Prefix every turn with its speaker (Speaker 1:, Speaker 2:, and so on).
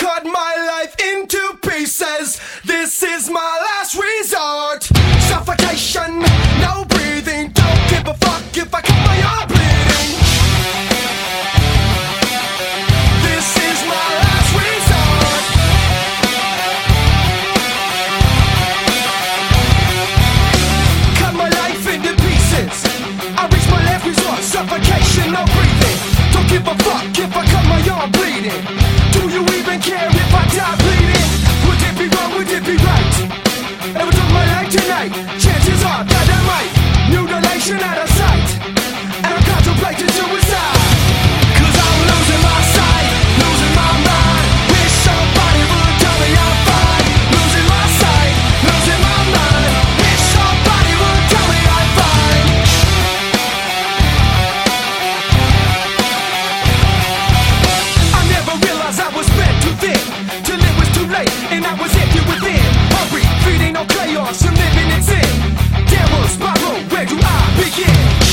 Speaker 1: cut my life into pieces. This is my last resort. Suffocation, no breathing. Don't give a fuck if I cut my arm bleeding. This is my last resort. Cut my life into pieces. I reach my last resort. Suffocation, no breathing. Don't give a fuck if I cut my arm bleeding. Yeah.